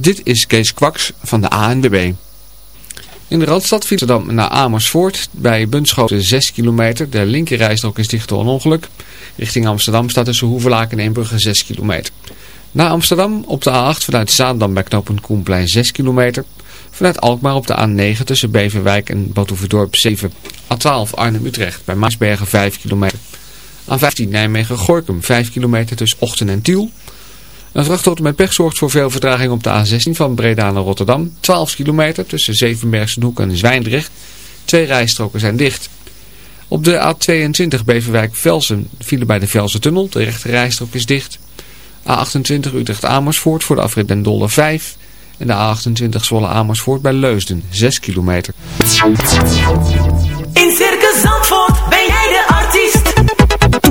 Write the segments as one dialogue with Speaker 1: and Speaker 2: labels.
Speaker 1: Dit is Kees Kwaks van de ANWB. In de Randstad Amsterdam naar Amersfoort bij Bunschoten 6 kilometer. De linkerrijstrook is dicht door een ongeluk. Richting Amsterdam staat tussen Hoevelaak en Eembrugge 6 kilometer. Na Amsterdam op de A8 vanuit Zaandam bij knooppunt Koenplein 6 kilometer. Vanuit Alkmaar op de A9 tussen Beverwijk en Botoeverdorp 7. A12 Arnhem-Utrecht bij Maasbergen 5 kilometer. A15 Nijmegen-Gorkum 5 kilometer tussen Ochten en Tiel. Een vrachtauto met pech zorgt voor veel vertraging op de A16 van Breda naar Rotterdam. 12 kilometer tussen Zevenbergsenhoek en Zwijndrecht. Twee rijstroken zijn dicht. Op de A22 Beverwijk-Velsen vielen bij de Velsen-tunnel. De rechte rijstrook is dicht. A28 Utrecht-Amersfoort voor de afrit Den Dolder 5. En de A28 Zwolle-Amersfoort bij Leusden 6 kilometer.
Speaker 2: In Circus Zandvoort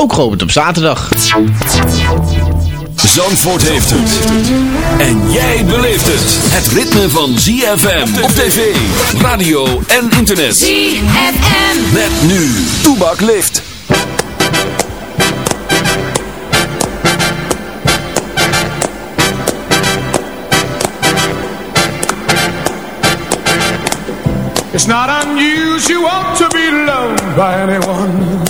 Speaker 3: ook geopend op zaterdag.
Speaker 4: Zandvoort heeft het. En jij beleeft het. Het ritme van ZFM op tv, radio en internet.
Speaker 2: ZFM.
Speaker 4: Met nu, Toebak leeft.
Speaker 5: It's not unusual to be loved by anyone.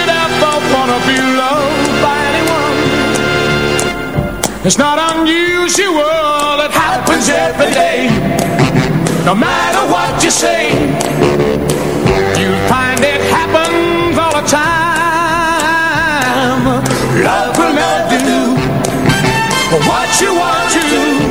Speaker 5: ever wanna be loved by anyone, it's not unusual, it happens every day. No matter what you say, you'll find it happens all the time. Love will never do what you want to do.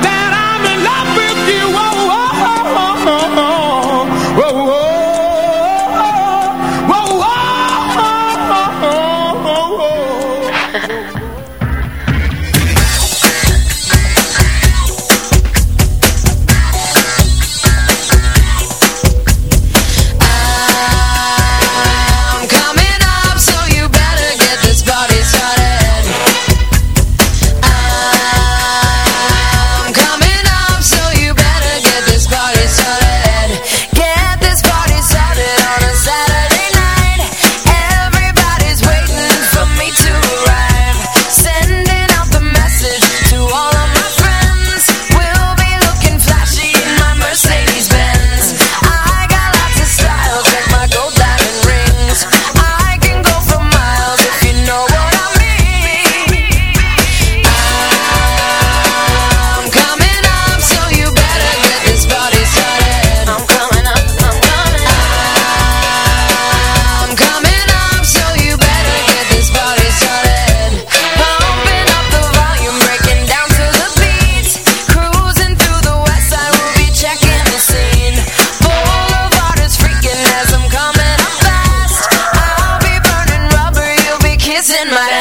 Speaker 5: in
Speaker 6: my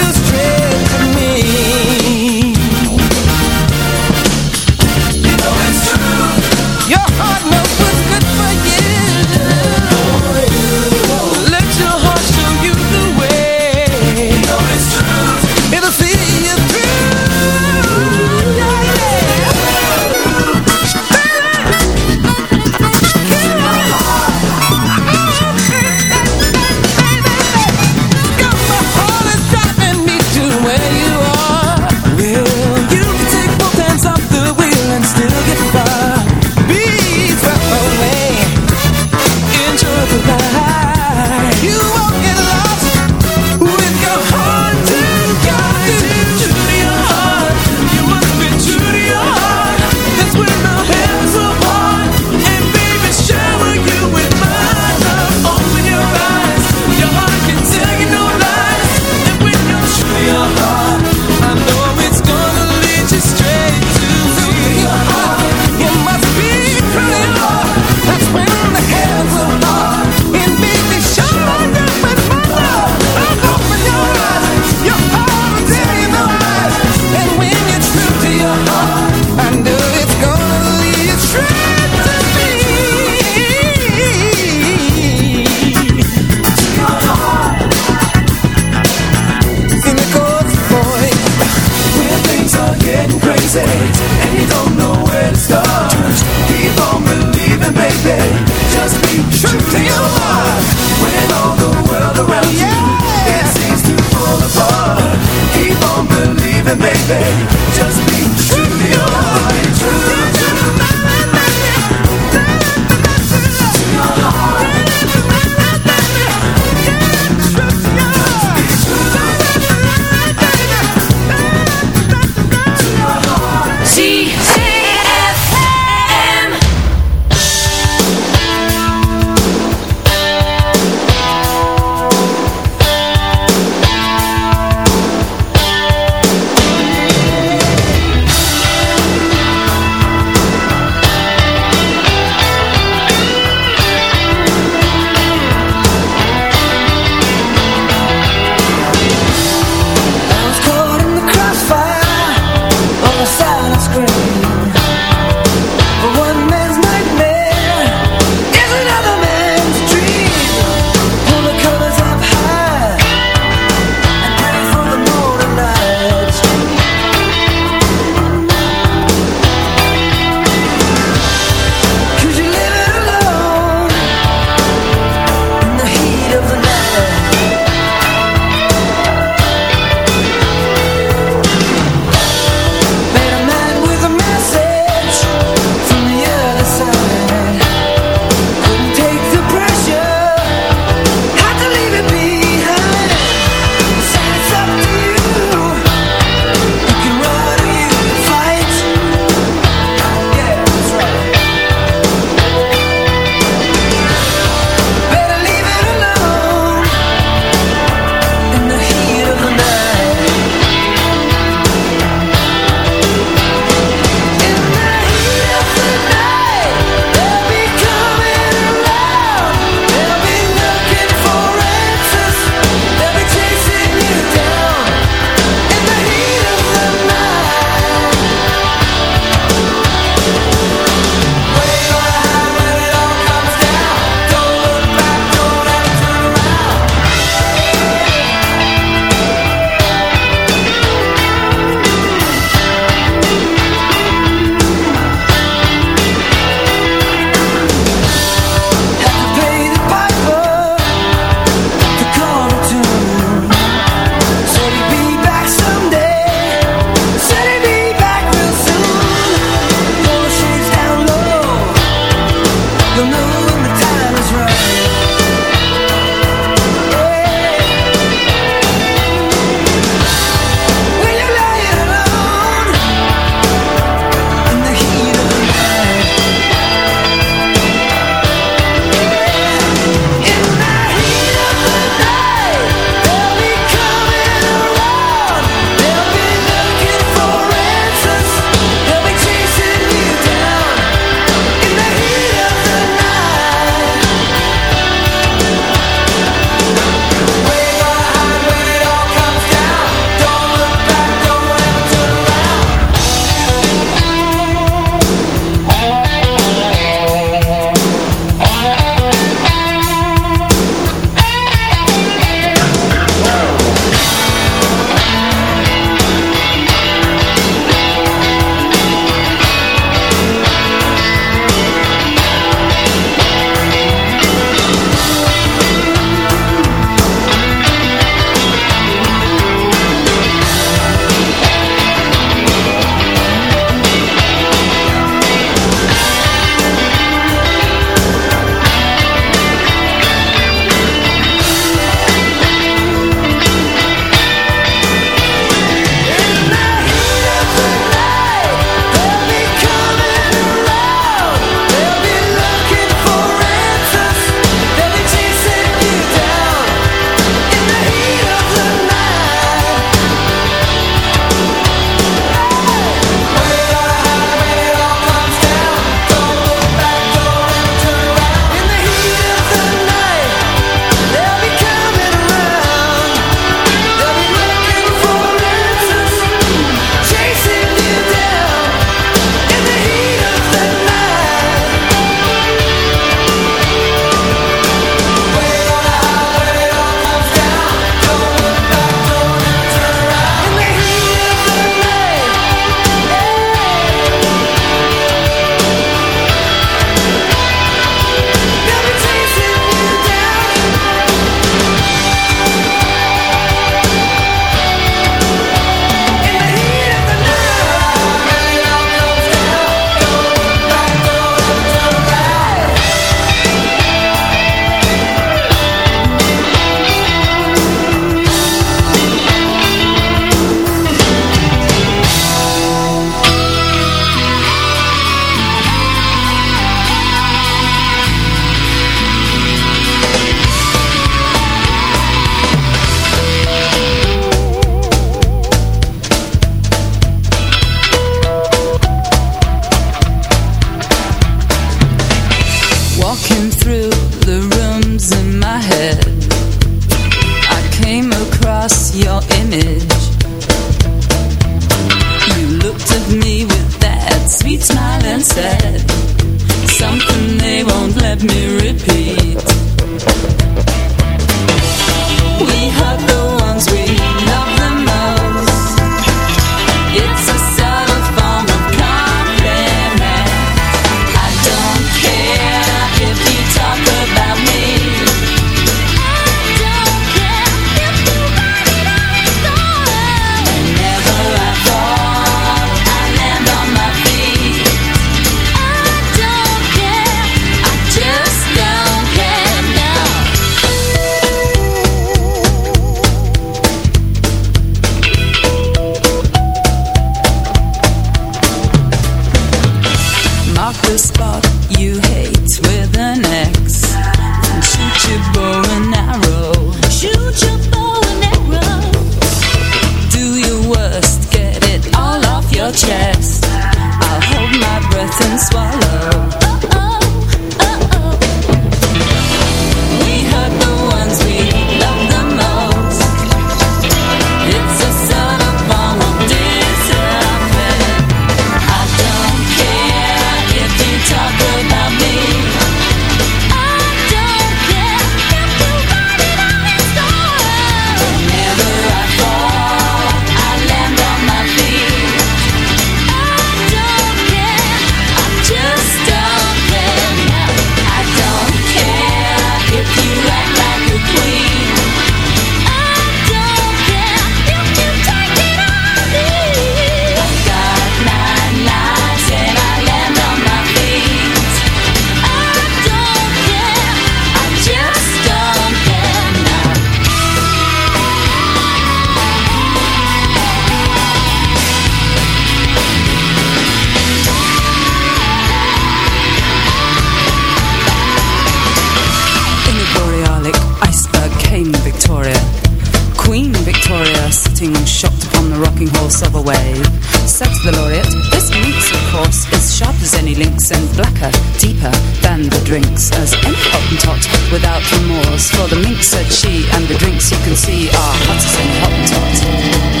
Speaker 2: pulse of
Speaker 7: a wave. Said the laureate, this minx, of course, is sharp as any lynx and blacker, deeper than the drinks as any hottentot without remorse. For the mink said she, and the drinks you can see are hotter than hottentot.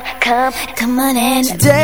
Speaker 6: come, come,
Speaker 7: come
Speaker 6: on
Speaker 2: in. Today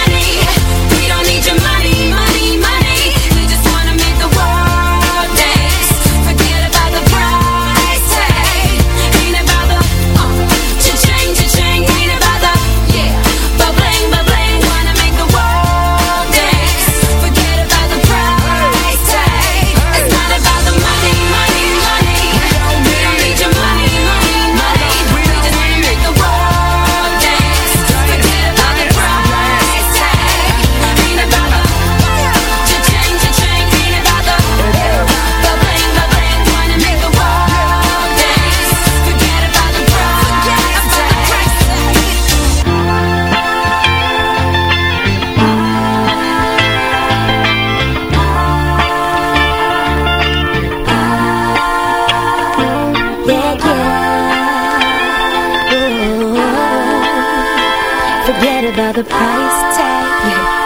Speaker 6: somebody's take
Speaker 8: you.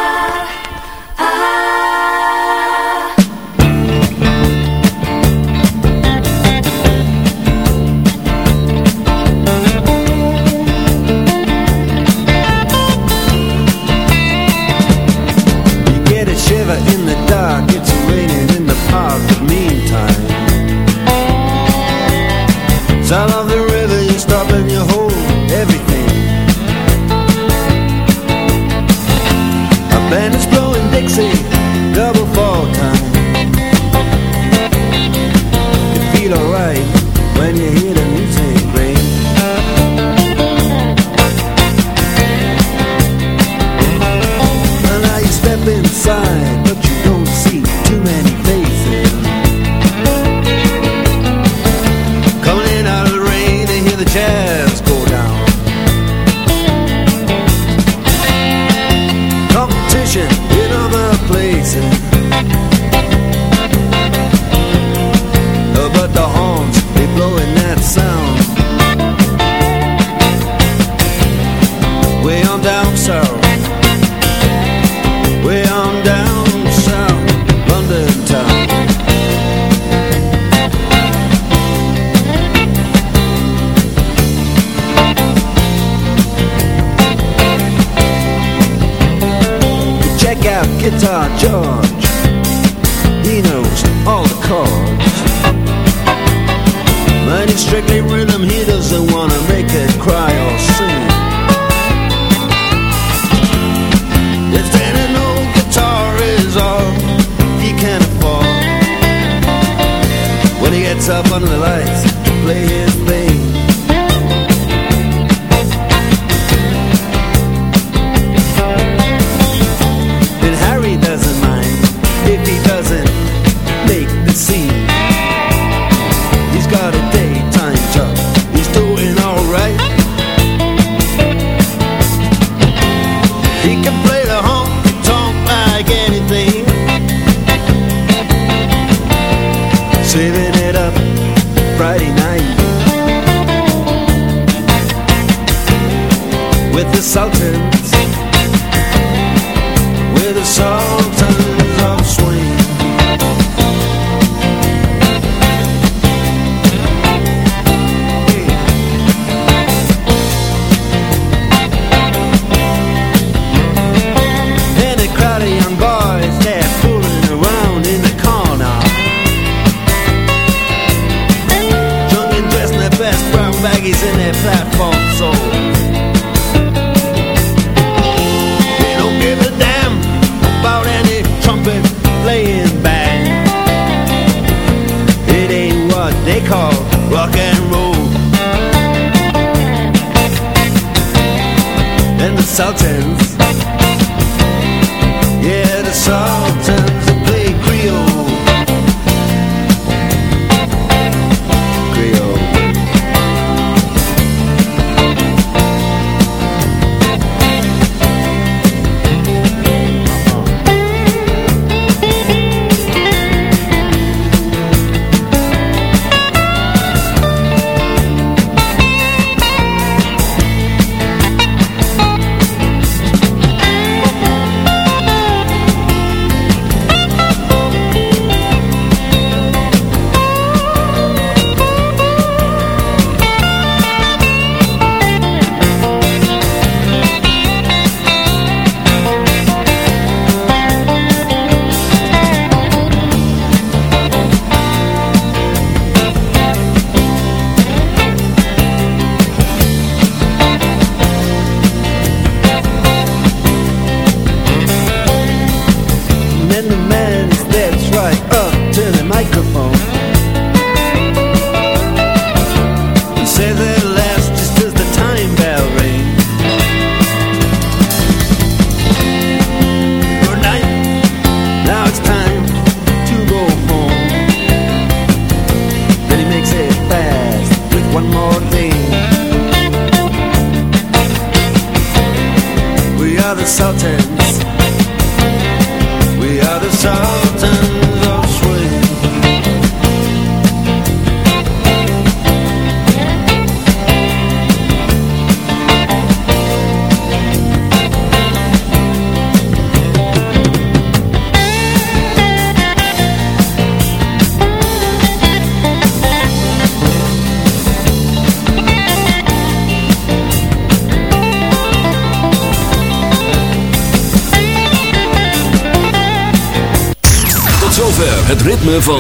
Speaker 8: heads up under the lights, play his thing.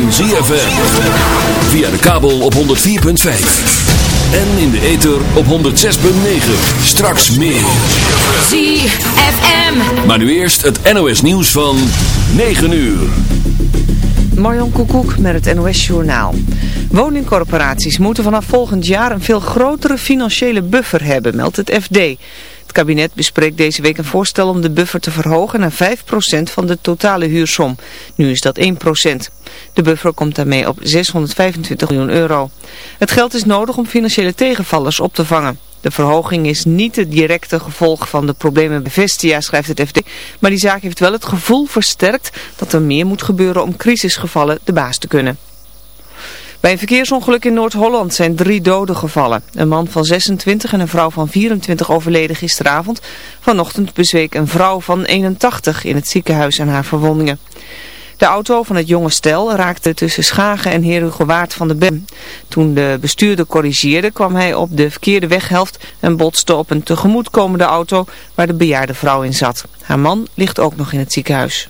Speaker 4: Van ZFM. Via de kabel op 104.5. En in de ether op 106.9. Straks meer.
Speaker 9: ZFM.
Speaker 4: Maar nu eerst het NOS nieuws van 9 uur.
Speaker 10: Marjon Koekoek met het NOS Journaal. Woningcorporaties moeten vanaf volgend jaar een veel grotere financiële buffer hebben, meldt het FD. Kabinet bespreekt deze week een voorstel om de buffer te verhogen naar 5% van de totale huursom. Nu is dat 1%. De buffer komt daarmee op 625 miljoen euro. Het geld is nodig om financiële tegenvallers op te vangen. De verhoging is niet het directe gevolg van de problemen bij Vestia, schrijft het FD. Maar die zaak heeft wel het gevoel versterkt dat er meer moet gebeuren om crisisgevallen de baas te kunnen. Bij een verkeersongeluk in Noord-Holland zijn drie doden gevallen. Een man van 26 en een vrouw van 24 overleden gisteravond. Vanochtend bezweek een vrouw van 81 in het ziekenhuis aan haar verwondingen. De auto van het jonge stel raakte tussen Schagen en Herugewaard van de Bem. Toen de bestuurder corrigeerde kwam hij op de verkeerde weghelft en botste op een tegemoetkomende auto waar de bejaarde vrouw in zat. Haar man ligt ook nog in het ziekenhuis.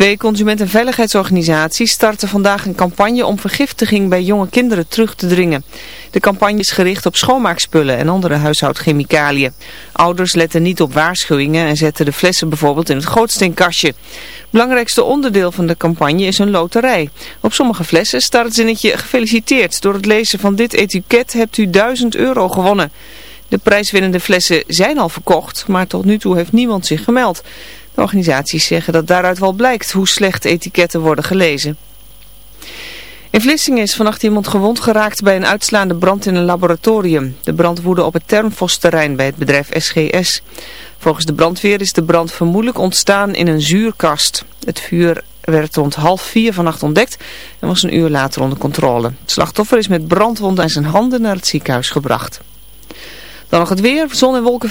Speaker 10: Twee consument- en veiligheidsorganisaties starten vandaag een campagne om vergiftiging bij jonge kinderen terug te dringen. De campagne is gericht op schoonmaakspullen en andere huishoudchemicaliën. Ouders letten niet op waarschuwingen en zetten de flessen bijvoorbeeld in het gootsteenkastje. Belangrijkste onderdeel van de campagne is een loterij. Op sommige flessen staat het zinnetje gefeliciteerd. Door het lezen van dit etiket hebt u 1000 euro gewonnen. De prijswinnende flessen zijn al verkocht, maar tot nu toe heeft niemand zich gemeld. Organisaties zeggen dat daaruit wel blijkt hoe slecht etiketten worden gelezen. In Vlissingen is vannacht iemand gewond geraakt bij een uitslaande brand in een laboratorium. De brand woedde op het Termfos-terrein bij het bedrijf SGS. Volgens de brandweer is de brand vermoedelijk ontstaan in een zuurkast. Het vuur werd rond half vier vannacht ontdekt en was een uur later onder controle. Het slachtoffer is met brandwonden aan zijn handen naar het ziekenhuis gebracht. Dan nog het weer, zon en wolken.